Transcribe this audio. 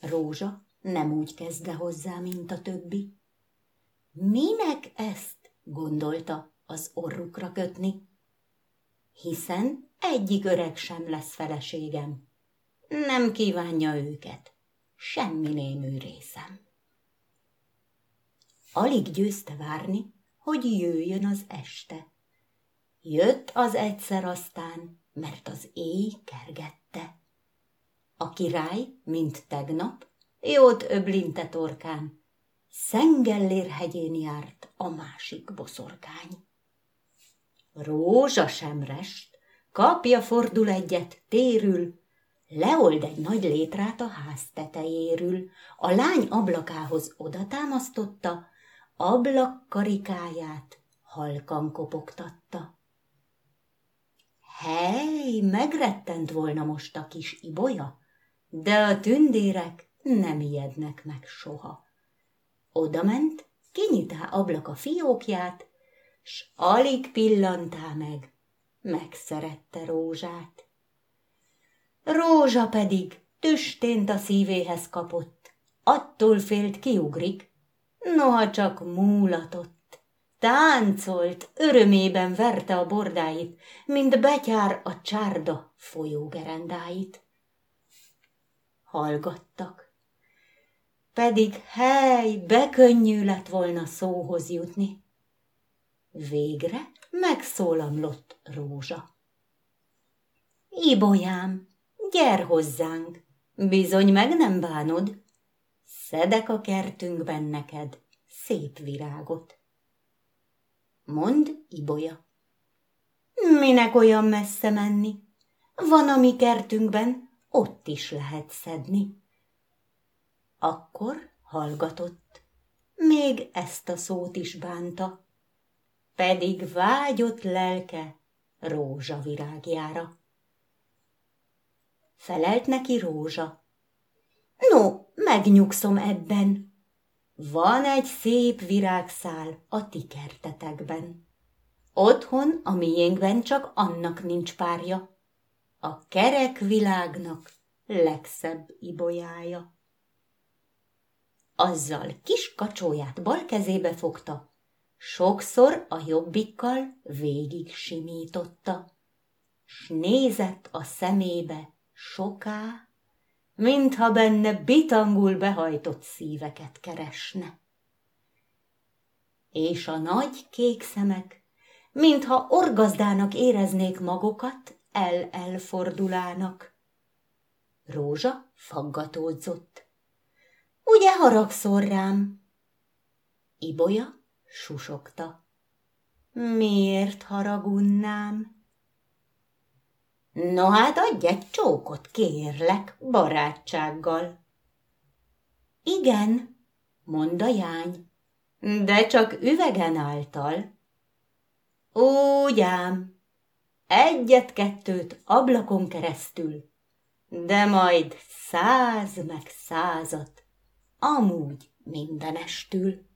Rózsa nem úgy kezdte hozzá, mint a többi. Minek ezt, gondolta, az orrukra kötni? Hiszen egyik öreg sem lesz feleségem. Nem kívánja őket, semmi némű részem. Alig győzte várni, hogy jöjjön az este. Jött az egyszer aztán, mert az éj kergette. A király, mint tegnap, jót öblinte torkán, Szengellér hegyén járt a másik boszorkány. Rózsa semrest, kapja fordul egyet, térül, leold egy nagy létrát a ház tetejéről, a lány ablakához oda támasztotta, ablakkarikáját halkan kopogtatta. Hely, megrettent volna most a kis ibolya, de a tündérek nem ijednek meg soha. Oda ment, kinyitá ablak a fiókját, s alig pillantá meg, megszerette rózsát. Rózsa pedig tüstént a szívéhez kapott, attól félt kiugrik, noha csak múlatott. Táncolt, örömében verte a bordáit, mint betyár a csárda folyógerendáit. Hallgattak, pedig hely, bekönnyű lett volna szóhoz jutni. Végre megszólamlott Rózsa. Ibolyám, gyere hozzánk, bizony meg nem bánod, szedek a kertünkben neked szép virágot. Mond Ibolya. Minek olyan messze menni? Van a mi kertünkben, ott is lehet szedni. Akkor hallgatott, még ezt a szót is bánta, pedig vágyott lelke rózsavirágjára. Felelt neki rózsa. No, megnyugszom ebben. Van egy szép virágszál a ti kertetekben. Otthon a miénkben csak annak nincs párja. A kerek világnak legszebb ibolyája. Azzal kis kacsóját bal kezébe fogta, sokszor a jobbikkal végig simította, s nézett a szemébe soká, mintha benne bitangul behajtott szíveket keresne. És a nagy kék szemek, mintha orgazdának éreznék magukat, el-elfordulának. Rózsa faggatódzott. Ugye haragszol rám? Ibolya susogta. Miért haragunnám? No hát adj egy csókot, kérlek, barátsággal. Igen, mondta jány, de csak üvegen által. Úgy ám, egyet-kettőt ablakon keresztül, de majd száz meg százat, amúgy mindenestül.